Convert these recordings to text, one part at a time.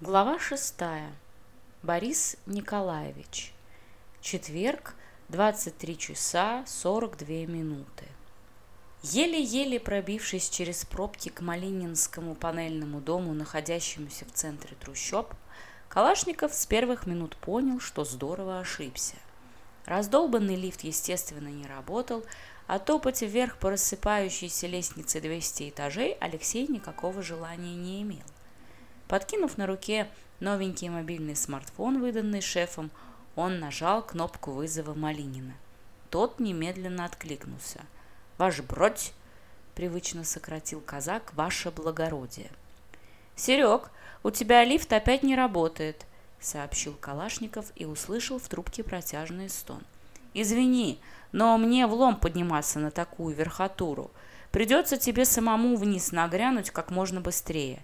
Глава шестая. Борис Николаевич. Четверг, 23 часа 42 минуты. Еле-еле пробившись через пробки к Малининскому панельному дому, находящемуся в центре трущоб, Калашников с первых минут понял, что здорово ошибся. Раздолбанный лифт, естественно, не работал, а топать вверх по рассыпающейся лестнице 200 этажей Алексей никакого желания не имел. подкинув на руке новенький мобильный смартфон, выданный шефом, он нажал кнопку вызова Малинина. Тот немедленно откликнулся. «Ваш бродь!» – привычно сократил казак «Ваше благородие». «Серег, у тебя лифт опять не работает», – сообщил Калашников и услышал в трубке протяжный стон. «Извини, но мне влом подниматься на такую верхотуру. Придется тебе самому вниз нагрянуть как можно быстрее.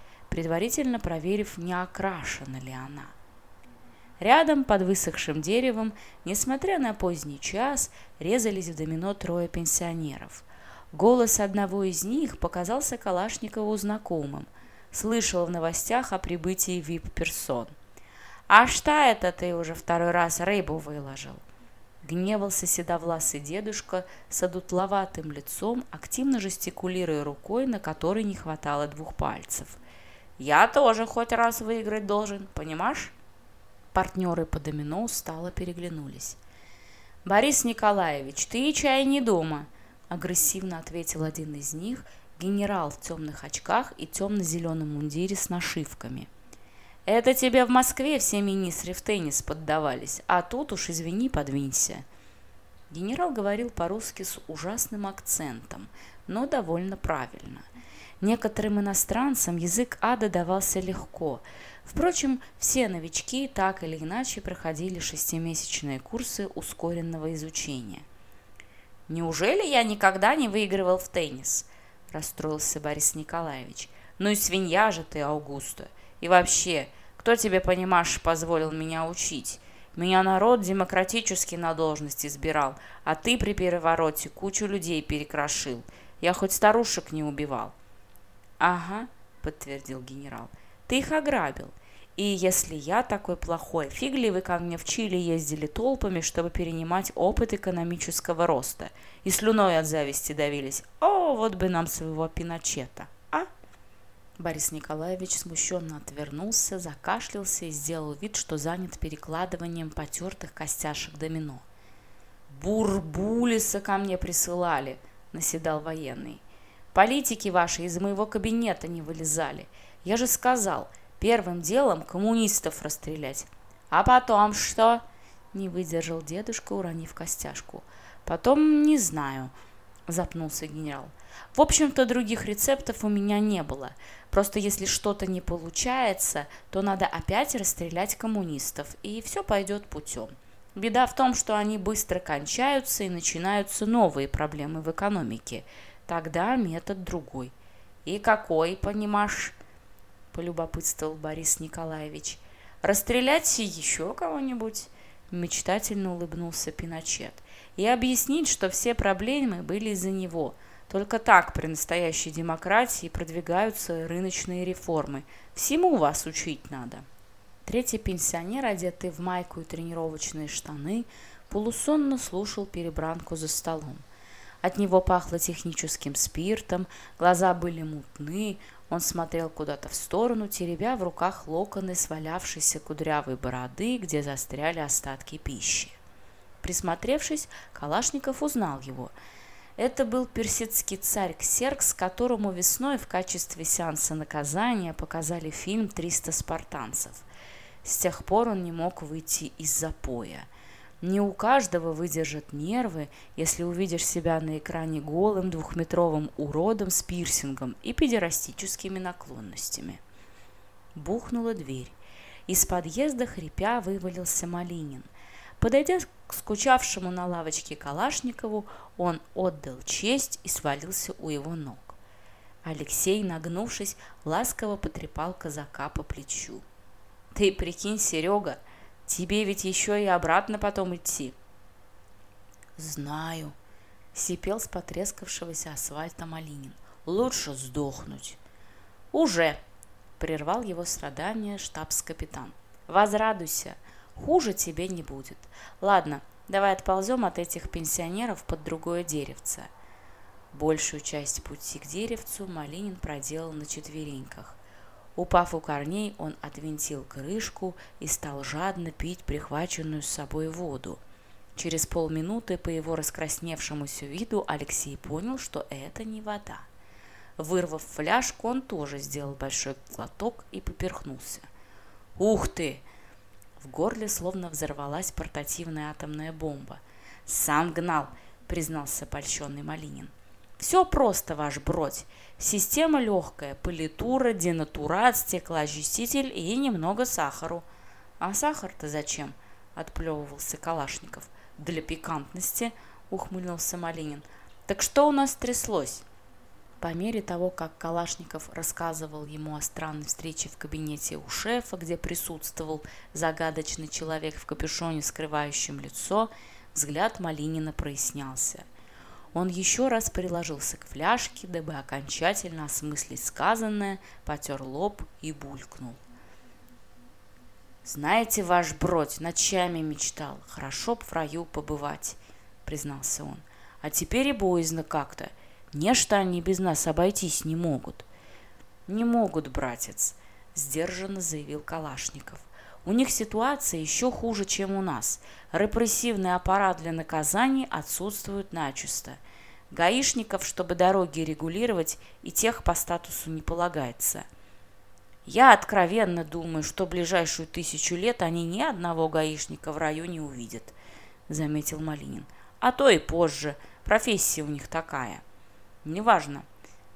Оденься полегче, возьми вещи. Машина ждет, нам надо сразу ехать. Куда? Трагически задрожал малининский голос в динамике. Тащить верблюд, привычно зарифмовал объяснение Алексей. Давай мы сейчас это по мобильному обсуждать не будем, лады? Беги быстрее. Отключив связь и попросив шофера заглушить мотор, он в ожидании помощника сел на лавочку возле подъезда предварительно проверив, не окрашена ли она. Рядом, под высохшим деревом, несмотря на поздний час, резались в домино трое пенсионеров. Голос одного из них показался Калашникову знакомым. Слышал в новостях о прибытии вип-персон. «А что это ты уже второй раз рыбу выложил?» Гневался седовласый дедушка с одутловатым лицом, активно жестикулируя рукой, на которой не хватало двух пальцев. Я тоже хоть раз выиграть должен, понимаешь? Партнеры по домино устало переглянулись. «Борис Николаевич, ты чай не дома», – агрессивно ответил один из них, генерал в темных очках и темно-зеленом мундире с нашивками. «Это тебе в Москве все министры в теннис поддавались, а тут уж, извини, подвинься». Генерал говорил по-русски с ужасным акцентом, но довольно правильно. Некоторым иностранцам язык ада давался легко. Впрочем, все новички так или иначе проходили шестимесячные курсы ускоренного изучения. «Неужели я никогда не выигрывал в теннис?» – расстроился Борис Николаевич. «Ну и свинья же ты, Аугуста! И вообще, кто тебе, понимаешь, позволил меня учить? Меня народ демократически на должность избирал, а ты при перевороте кучу людей перекрошил. Я хоть старушек не убивал. «Ага», — подтвердил генерал, — «ты их ограбил. И если я такой плохой, фиг ли вы ко мне в Чили ездили толпами, чтобы перенимать опыт экономического роста? И слюной от зависти давились. О, вот бы нам своего Пиночета, а?» Борис Николаевич смущенно отвернулся, закашлялся и сделал вид, что занят перекладыванием потертых костяшек домино. «Бурбулиса ко мне присылали», — наседал военный. Политики ваши из моего кабинета не вылезали. Я же сказал, первым делом коммунистов расстрелять. А потом что? Не выдержал дедушка, уронив костяшку. Потом не знаю, запнулся генерал. В общем-то, других рецептов у меня не было. Просто если что-то не получается, то надо опять расстрелять коммунистов, и все пойдет путем. Беда в том, что они быстро кончаются и начинаются новые проблемы в экономике – Тогда метод другой. И какой, понимаешь? Полюбопытствовал Борис Николаевич. Расстрелять еще кого-нибудь? Мечтательно улыбнулся Пиночет. И объяснить, что все проблемы были из-за него. Только так при настоящей демократии продвигаются рыночные реформы. Всему вас учить надо. Третий пенсионер, одетый в майку и тренировочные штаны, полусонно слушал перебранку за столом. От него пахло техническим спиртом, глаза были мутны, он смотрел куда-то в сторону, теребя в руках локоны свалявшейся кудрявой бороды, где застряли остатки пищи. Присмотревшись, Калашников узнал его. Это был персидский царь Ксеркс, которому весной в качестве сеанса наказания показали фильм «300 спартанцев». С тех пор он не мог выйти из запоя – не у каждого выдержат нервы, если увидишь себя на экране голым двухметровым уродом с пирсингом и педерастическими наклонностями. Бухнула дверь. Из подъезда хрипя вывалился Малинин. Подойдя к скучавшему на лавочке Калашникову, он отдал честь и свалился у его ног. Алексей, нагнувшись, ласково потрепал казака по плечу. «Ты прикинь, Серега, тебе ведь еще и обратно потом идти». «Знаю», — сипел с потрескавшегося асфальта Малинин. «Лучше сдохнуть». «Уже!» — прервал его страдания штабс-капитан. «Возрадуйся, хуже тебе не будет. Ладно, давай отползем от этих пенсионеров под другое деревце». Большую часть пути к деревцу Малинин проделал на четвереньках. Упав у корней, он отвинтил крышку и стал жадно пить прихваченную с собой воду. Через полминуты по его раскрасневшемуся виду Алексей понял, что это не вода. Вырвав фляжку, он тоже сделал большой глоток и поперхнулся. «Ух ты!» В горле словно взорвалась портативная атомная бомба. «Сам гнал!» — признался польщенный Малинин. Все просто, ваш бродь. Система легкая, пылитура, денатурат, стеклоочиститель и немного сахару. А сахар-то зачем? Отплевывался Калашников. Для пикантности, ухмыльнулся Малинин. Так что у нас тряслось? По мере того, как Калашников рассказывал ему о странной встрече в кабинете у шефа, где присутствовал загадочный человек в капюшоне, скрывающем лицо, взгляд Малинина прояснялся – Он еще раз приложился к фляжке, дабы окончательно осмыслить сказанное, потер лоб и булькнул. «Знаете, ваш бродь, ночами мечтал, хорошо б в раю побывать», — признался он. «А теперь и боязно как-то. Нечто они без нас обойтись не могут». «Не могут, братец», — сдержанно заявил Калашников. У них ситуация еще хуже, чем у нас. Репрессивный аппарат для наказаний отсутствует начисто. Гаишников, чтобы дороги регулировать, и тех по статусу не полагается. Я откровенно думаю, что ближайшую тысячу лет они ни одного гаишника в районе увидят, заметил Малинин. А то и позже. Профессия у них такая. Неважно.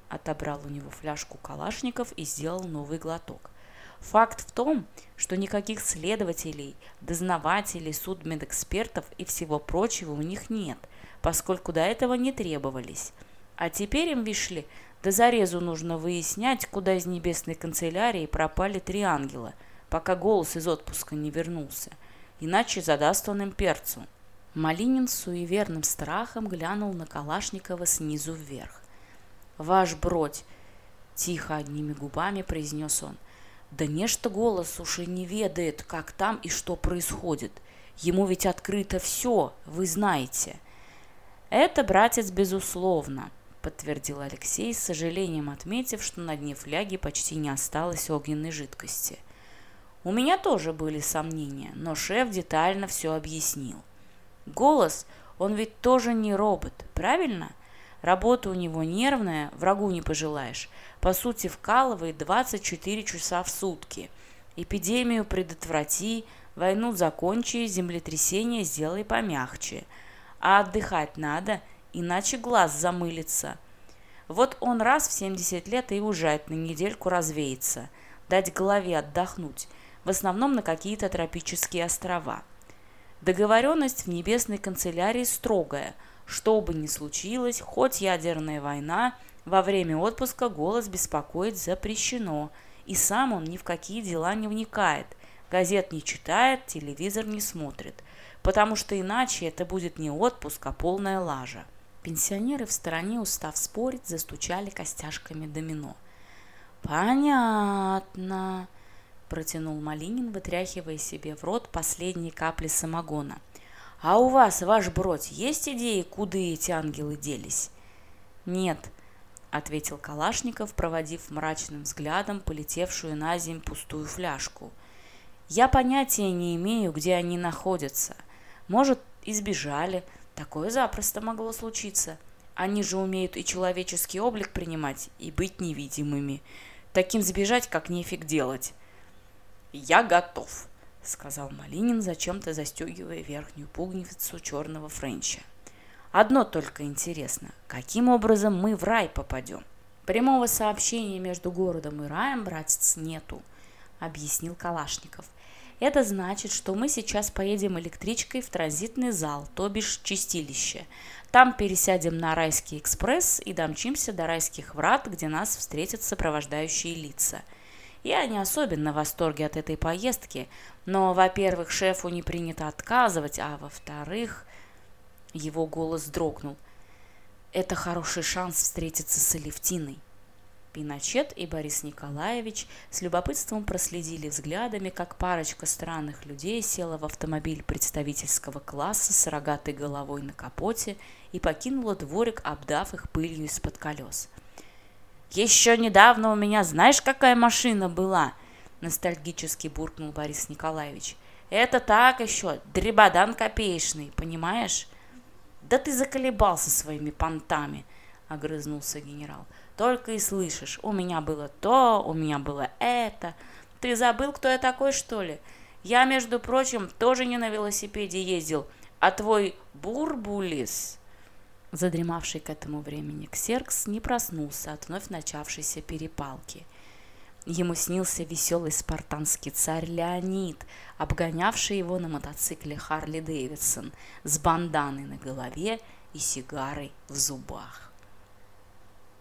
Отобрал у него фляжку калашников и сделал новый глоток. Факт в том, что никаких следователей, дознавателей, судмедэкспертов и всего прочего у них нет, поскольку до этого не требовались. А теперь им вишли, до зарезу нужно выяснять, куда из небесной канцелярии пропали три ангела, пока голос из отпуска не вернулся, иначе задаст он им перцу. Малинин с суеверным страхом глянул на Калашникова снизу вверх. «Ваш бродь!» – тихо одними губами произнес он. Да нечто голос уж и не ведает, как там и что происходит. Ему ведь открыто все, вы знаете. Это, братец, безусловно, подтвердил Алексей, с сожалением отметив, что на дне фляги почти не осталось огненной жидкости. У меня тоже были сомнения, но шеф детально все объяснил. Голос, он ведь тоже не робот, правильно? Работа у него нервная, врагу не пожелаешь по сути, вкалывает 24 часа в сутки. Эпидемию предотврати, войну закончи, землетрясение сделай помягче. А отдыхать надо, иначе глаз замылится. Вот он раз в 70 лет и уезжает на недельку развеяться, дать голове отдохнуть, в основном на какие-то тропические острова. Договоренность в небесной канцелярии строгая. Что бы ни случилось, хоть ядерная война – во время отпуска голос беспокоить запрещено, и сам он ни в какие дела не вникает, газет не читает, телевизор не смотрит, потому что иначе это будет не отпуск, а полная лажа. Пенсионеры в стороне, устав спорить, застучали костяшками домино. «Понятно», – протянул Малинин, вытряхивая себе в рот последние капли самогона. «А у вас, ваш бродь, есть идеи, куда эти ангелы делись?» «Нет», ответил Калашников, проводив мрачным взглядом полетевшую на землю пустую фляжку. Я понятия не имею, где они находятся. Может, избежали. Такое запросто могло случиться. Они же умеют и человеческий облик принимать, и быть невидимыми. Таким сбежать, как нефиг делать. «Я готов», — сказал Малинин, зачем-то застегивая верхнюю пуговицу черного френча. Одно только интересно, каким образом мы в рай попадем? Прямого сообщения между городом и раем, братец, нету, объяснил Калашников. Это значит, что мы сейчас поедем электричкой в транзитный зал, то бишь чистилище. Там пересядем на райский экспресс и домчимся до райских врат, где нас встретят сопровождающие лица – Я не особенно в восторге от этой поездки, но, во-первых, шефу не принято отказывать, а во-вторых, его голос дрогнул. Это хороший шанс встретиться с Алевтиной. Пиночет и Борис Николаевич с любопытством проследили взглядами, как парочка странных людей села в автомобиль представительского класса с рогатой головой на капоте и покинула дворик, обдав их пылью из-под колес. «Еще недавно у меня знаешь, какая машина была?» – ностальгически буркнул Борис Николаевич. «Это так еще, дребодан копеечный, понимаешь?» «Да ты заколебался своими понтами!» – огрызнулся генерал. Только и слышишь, у меня было то, у меня было это. Ты забыл, кто я такой, что ли? Я, между прочим, тоже не на велосипеде ездил, а твой Бурбулис, задремавший к этому времени, Ксеркс не проснулся от вновь начавшейся перепалки. Ему снился веселый спартанский царь Леонид, обгонявший его на мотоцикле Харли Дэвидсон с банданой на голове и сигарой в зубах.